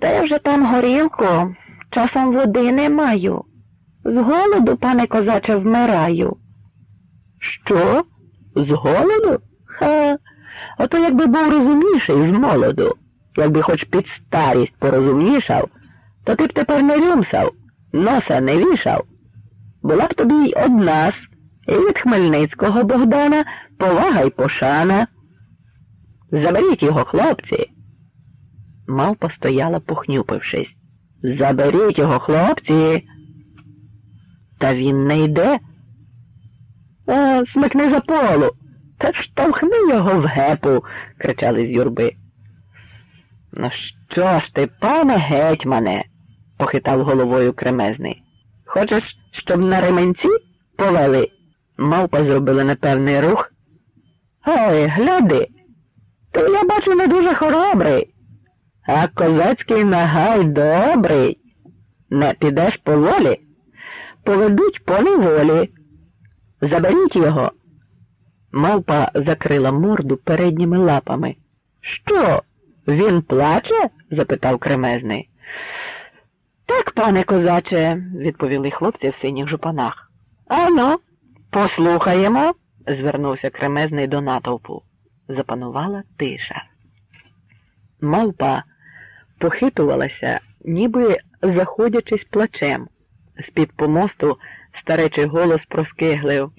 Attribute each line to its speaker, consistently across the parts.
Speaker 1: Де вже там горілку? Часом води не маю. З голоду, пане козаче, вмираю.
Speaker 2: Що? З голоду? Ха. А то якби був розумніший з молоду, якби хоч під старість порозумнішав, то ти б тепер не рюмсав, носа не вішав. Була б тобі й одна с, і від Хмельницького Богдана повага й пошана. Заберіть його, хлопці. Мавпа стояла, похнюпившись. Заберіть його, хлопці. Та він не йде. А, смикни за полу. Та штовхни його в гепу, кричали з юрби. Ну що ж ти, пане гетьмане, похитав головою кремезний. Хочеш, щоб на ременці повели? Мавпа зробила непевний рух. Ой, гляди, ти, я бачу, не дуже хоробрий, а козацький нагай добрий. Не підеш по волі, поведуть по неволі. Заберіть його. Мавпа закрила морду передніми лапами. Що? Він плаче? запитав кремезний. Так, пане козаче, відповіли хлопці в синіх жупанах. Ано, послухаємо, звернувся кремезний до натовпу. Запанувала тиша. Мавпа похитувалася, ніби заходячись плачем. З-під помосту старечий голос проскиглив.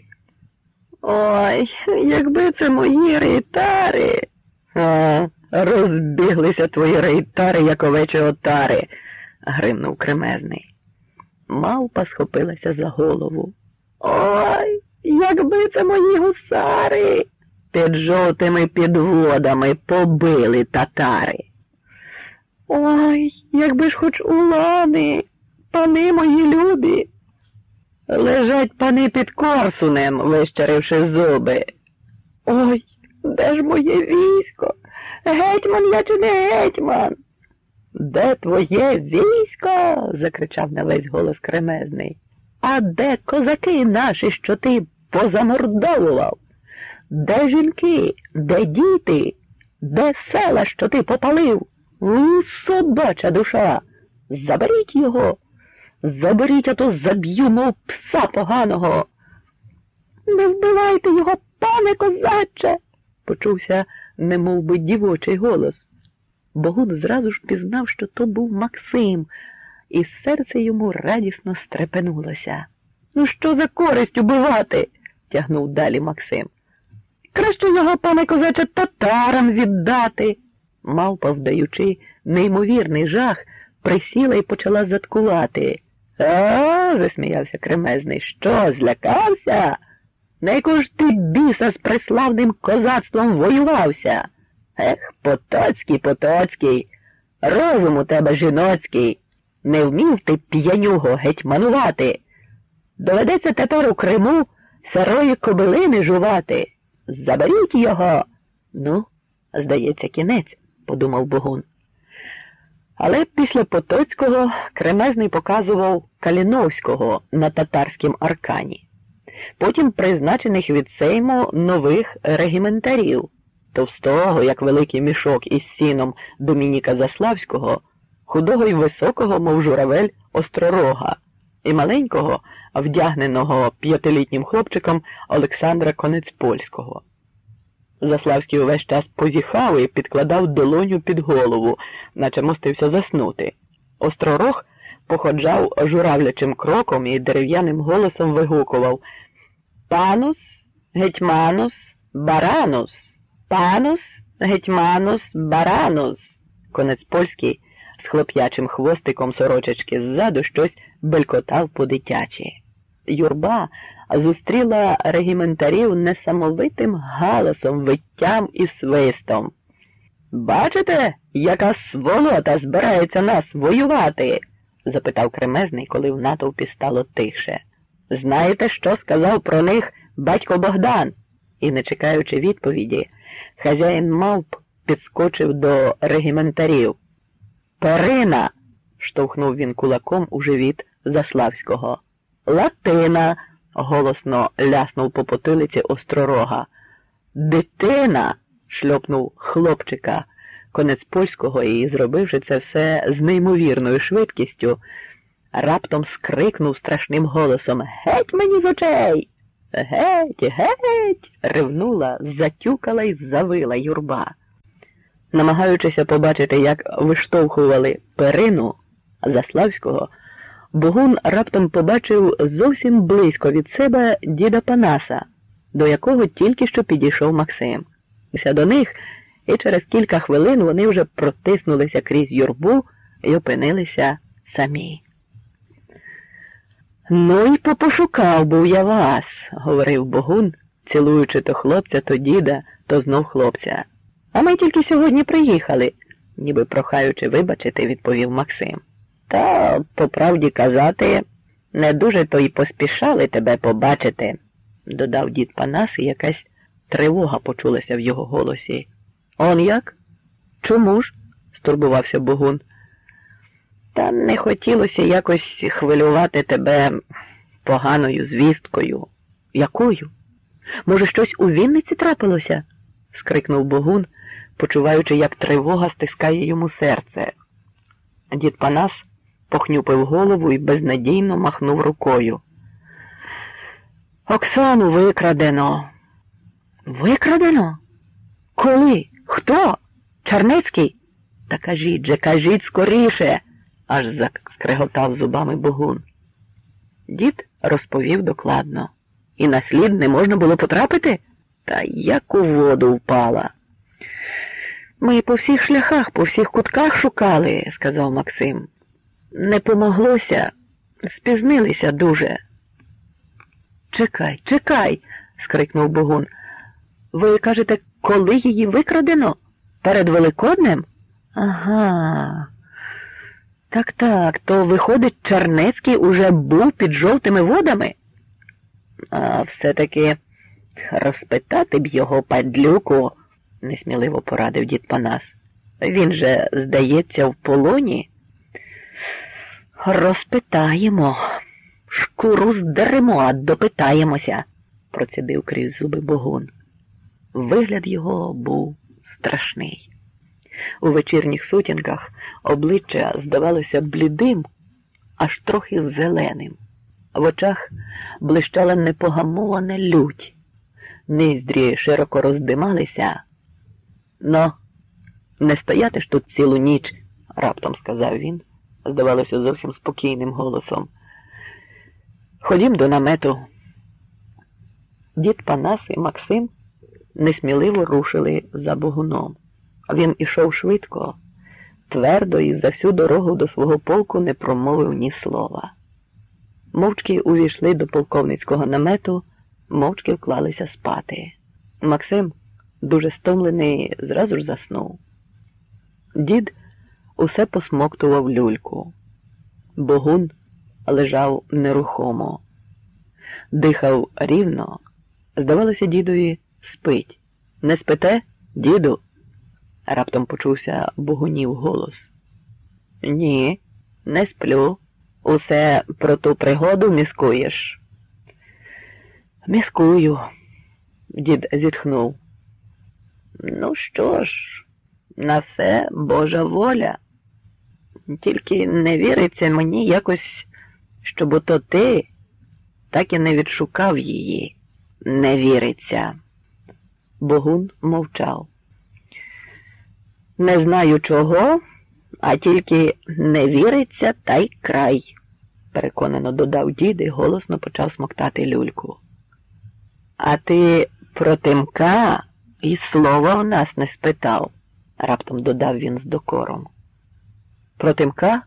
Speaker 2: Ой, якби це мої рейтари. А, розбіглися твої рейтари, як овечі отари, гримнув кремезний. Мавпа схопилася за голову. Ой, якби це мої гусари. Під жовтими підводами побили татари. Ой, якби ж хоч улани, пани мої любі. Лежать пани під корсунем, вищаривши зуби. Ой, де ж моє військо? Гетьман я чи не гетьман? Де твоє військо? закричав на весь голос кремезний. А де козаки наші, що ти позамордовував? Де жінки, де діти, де села, що ти попалив? У, собача душа. Заберіть його. Заберіть, а то заб'ю, мов пса поганого. Не вбивайте його, пане козаче, почувся немов би дівочий голос. Богун зразу ж пізнав, що то був Максим, і серце йому радісно стрепенулося. Ну, що за користь убивати? тягнув далі Максим. Краще його, пане козаче, татарам віддати. Мавпа, вдаючи неймовірний жах, присіла і почала заткувати. А, засміявся кремезний. Що, злякався? На яку ж ти біса з преславним козацтвом воювався? Ех, потоцький, потоцький, розум у тебе жіноцький, не вмів ти п'янюго гетьманувати. Доведеться тепер у Криму сирої кобилини жувати. Заберіть його. Ну, здається, кінець, подумав Богун. Але після Потоцького Кремезний показував Каліновського на татарськім аркані, потім призначених від Сейму нових регіментарів, товстого, як великий мішок із сіном Домініка Заславського, худого й високого, мов журавель Остророга, і маленького, вдягненого п'ятилітнім хлопчиком Олександра Конецпольського. Заславський увесь час позіхав і підкладав долоню під голову, наче мостився заснути. Остророг походжав журавлячим кроком і дерев'яним голосом вигукував Панус, гетьманус, баранус, панус, гетьманус, баранус. Конець польський з хлоп'ячим хвостиком сорочечки ззаду щось белькотав по дитячі. Юрба зустріла регіментарів несамовитим галасом, виттям і свистом. Бачите, яка сволота збирається нас воювати? запитав кремезний, коли в натовпі стало тихше. Знаєте, що сказав про них батько Богдан? І, не чекаючи відповіді, хазяїн мавп підскочив до регіментарів. Перина. штовхнув він кулаком у живіт Заславського. Латина. голосно ляснув по потилиці остророга. Дитина. шльопнув хлопчика, конець польського і, зробивши це все з неймовірною швидкістю, раптом скрикнув страшним голосом Геть мені з очей! Геть, геть. ревнула, затюкала і завила юрба. Намагаючися побачити, як виштовхували перину Заславського, Богун раптом побачив зовсім близько від себе діда Панаса, до якого тільки що підійшов Максим. До них, і через кілька хвилин вони вже протиснулися крізь юрбу і опинилися самі. Ну і попошукав був я вас, говорив Богун, цілуючи то хлопця, то діда, то знов хлопця. А ми тільки сьогодні приїхали, ніби прохаючи вибачити, відповів Максим. Та, по правді казати, не дуже то й поспішали тебе побачити, додав дід Панас, і якась тривога почулася в його голосі. Он як? Чому ж? стурбувався Богун. Та не хотілося якось хвилювати тебе поганою звісткою. Якою? Може, щось у Вінниці трапилося? скрикнув Богун, почуваючи, як тривога стискає йому серце. Дід Панас похнюпив голову і безнадійно махнув рукою. Оксану викрадено. Викрадено? Коли? Хто? Чернецький? Та кажіть же, кажіть скоріше аж заскреготав зубами Богун. Дід розповів докладно. І на слід не можна було потрапити? Та як у воду впала. Ми по всіх шляхах, по всіх кутках шукали, сказав Максим. Не помоглося, спізнилися дуже. Чекай, чекай, скрикнув Богун. Ви кажете, коли її викрадено? Перед Великоднем? Ага. Так, так, то, виходить, Чернецький уже був під жовтими водами. А все-таки розпитати б його падлюку, несміливо порадив дід Панас. Він же, здається, в полоні. Розпитаємо, шкуру здеремо, а допитаємося, процідив крізь зуби Богун. Вигляд його був страшний. У вечірніх сутінках обличчя здавалося блідим, аж трохи зеленим. В очах блищала непогамована лють, ніздрі широко роздималися. Но не стояти ж тут цілу ніч, раптом сказав він, здавалося, зовсім спокійним голосом. Ходім до намету. Дід Панас і Максим несміливо рушили за богуном. Він ішов швидко, твердо і за всю дорогу до свого полку не промовив ні слова. Мовчки увійшли до полковницького намету, мовчки вклалися спати. Максим, дуже стомлений, зразу ж заснув. Дід усе посмоктував люльку. Богун лежав нерухомо, дихав рівно. Здавалося, дідові спить. Не спите, діду? Раптом почувся богунів голос. Ні, не сплю. Усе про ту пригоду міскуєш. Міскую, дід зітхнув. Ну що ж, на все Божа воля. Тільки не віриться мені якось, щоб ото ти так і не відшукав її. Не віриться. Богун мовчав. Не знаю чого, а тільки не віриться та й край, переконано додав дід і голосно почав смоктати люльку. А ти про Тимка і слова в нас не спитав, раптом додав він з докором. Про Тимка?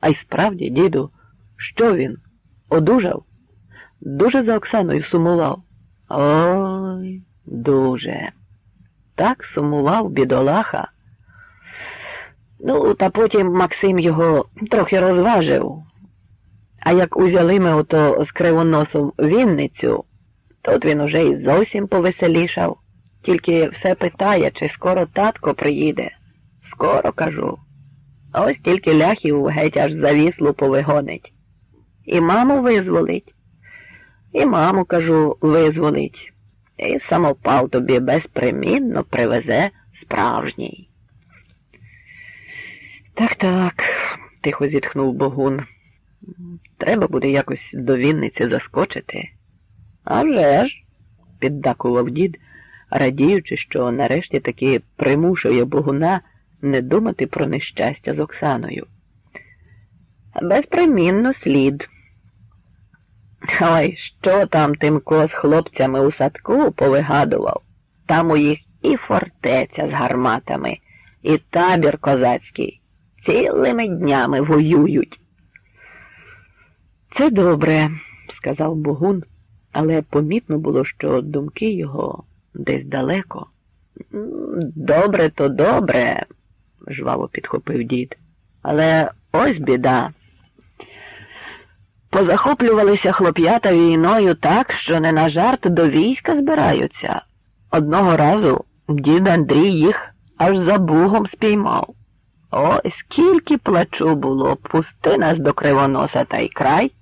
Speaker 2: А й справді, діду, що він? Одужав? Дуже за Оксаною сумував. Ой, дуже. Так сумував бідолаха. Ну, та потім Максим його трохи розважив. А як узяли ми ото з кривоносом Вінницю, тут він уже й зовсім повеселішав, тільки все питає, чи скоро татко приїде. Скоро кажу. Ось тільки ляхів геть аж завіслу повигонить. І маму визволить, і маму, кажу, визволить. І самопал тобі безпримінно привезе справжній. Так, так, тихо зітхнув Богун. Треба буде якось до Вінниці заскочити. «А вже ж», – піддакував дід, радіючи, що нарешті таки примушує Богуна не думати про нещастя з Оксаною. Безпримінно слід. Ой, що там Тимко з хлопцями у садку повигадував? Там у їх і фортеця з гарматами, і табір козацький. Цілими днями воюють. Це добре, сказав Богун, але помітно було, що думки його десь далеко. Добре, то добре, жваво підхопив дід. Але ось біда. Позахоплювалися хлоп'ята війною так, що не на жарт до війська збираються. Одного разу дід Андрій їх аж за бугом спіймав. Ой, скільки плачу було, пусти нас до кривоноса та й край.